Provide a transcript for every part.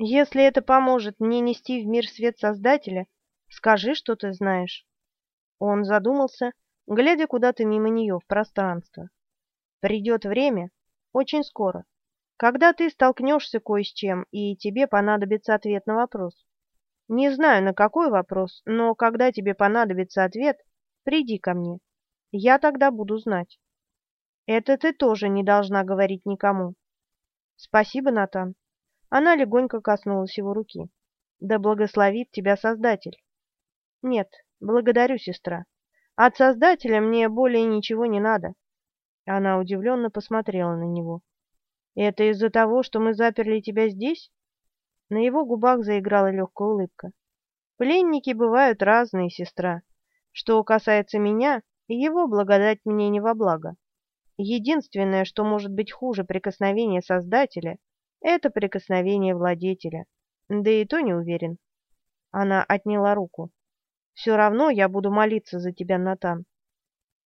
Если это поможет мне нести в мир свет Создателя, скажи, что ты знаешь. Он задумался, глядя куда-то мимо нее в пространство. Придет время, очень скоро, когда ты столкнешься кое с чем, и тебе понадобится ответ на вопрос. Не знаю, на какой вопрос, но когда тебе понадобится ответ, приди ко мне. Я тогда буду знать. Это ты тоже не должна говорить никому. Спасибо, Натан. Она легонько коснулась его руки. Да благословит тебя Создатель. Нет, благодарю, сестра. От Создателя мне более ничего не надо. Она удивленно посмотрела на него. Это из-за того, что мы заперли тебя здесь? На его губах заиграла легкая улыбка. Пленники бывают разные, сестра. Что касается меня, его благодать мне не во благо. Единственное, что может быть хуже прикосновения Создателя, это прикосновение владетеля. Да и то не уверен. Она отняла руку. Все равно я буду молиться за тебя, Натан.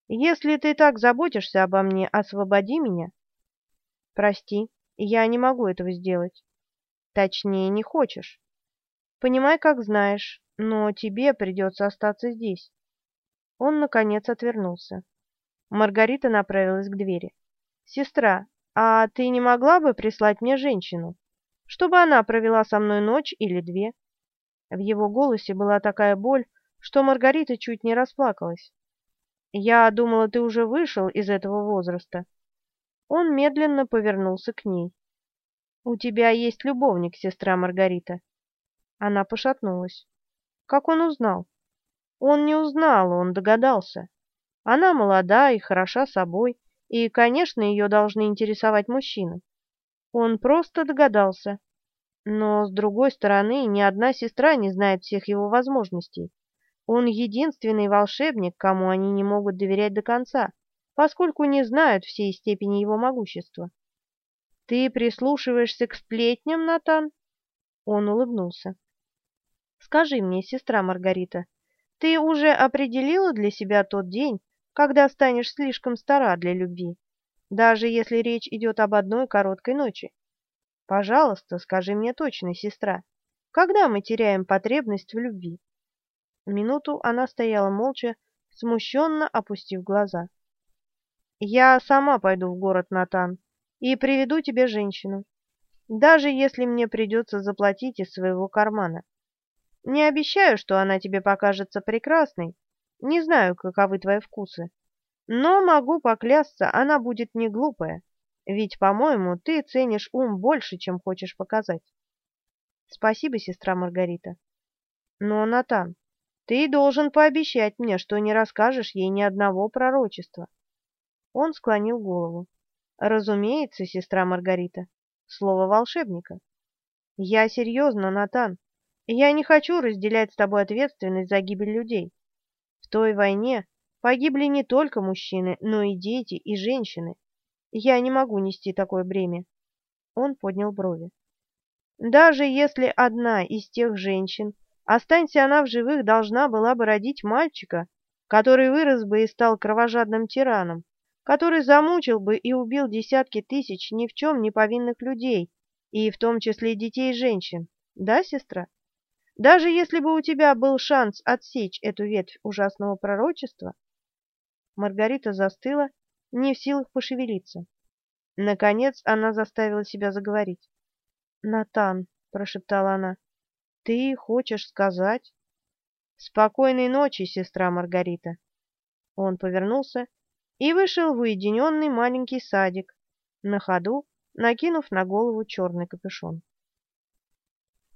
Если ты так заботишься обо мне, освободи меня. Прости, я не могу этого сделать. Точнее, не хочешь. Понимай, как знаешь, но тебе придется остаться здесь. Он, наконец, отвернулся. Маргарита направилась к двери. «Сестра, «А ты не могла бы прислать мне женщину, чтобы она провела со мной ночь или две?» В его голосе была такая боль, что Маргарита чуть не расплакалась. «Я думала, ты уже вышел из этого возраста». Он медленно повернулся к ней. «У тебя есть любовник, сестра Маргарита». Она пошатнулась. «Как он узнал?» «Он не узнал, он догадался. Она молода и хороша собой, и, конечно, ее должны интересовать мужчины. Он просто догадался. Но, с другой стороны, ни одна сестра не знает всех его возможностей. Он единственный волшебник, кому они не могут доверять до конца, поскольку не знают всей степени его могущества. «Ты прислушиваешься к сплетням, Натан?» Он улыбнулся. «Скажи мне, сестра Маргарита, ты уже определила для себя тот день, когда станешь слишком стара для любви, даже если речь идет об одной короткой ночи. Пожалуйста, скажи мне точно, сестра, когда мы теряем потребность в любви? Минуту она стояла молча, смущенно опустив глаза. «Я сама пойду в город, Натан, и приведу тебе женщину, даже если мне придется заплатить из своего кармана. Не обещаю, что она тебе покажется прекрасной, не знаю, каковы твои вкусы, но могу поклясться, она будет не глупая, ведь, по-моему, ты ценишь ум больше, чем хочешь показать. Спасибо, сестра Маргарита. Но, Натан, ты должен пообещать мне, что не расскажешь ей ни одного пророчества. Он склонил голову. Разумеется, сестра Маргарита. Слово волшебника. Я серьезно, Натан. Я не хочу разделять с тобой ответственность за гибель людей. В той войне погибли не только мужчины, но и дети, и женщины. Я не могу нести такое бремя. Он поднял брови. Даже если одна из тех женщин, останься она в живых, должна была бы родить мальчика, который вырос бы и стал кровожадным тираном, который замучил бы и убил десятки тысяч ни в чем не повинных людей, и в том числе детей и женщин. Да, сестра? Даже если бы у тебя был шанс отсечь эту ветвь ужасного пророчества, Маргарита застыла, не в силах пошевелиться. Наконец она заставила себя заговорить. «Натан», — прошептала она, — «ты хочешь сказать...» «Спокойной ночи, сестра Маргарита!» Он повернулся и вышел в уединенный маленький садик, на ходу накинув на голову черный капюшон.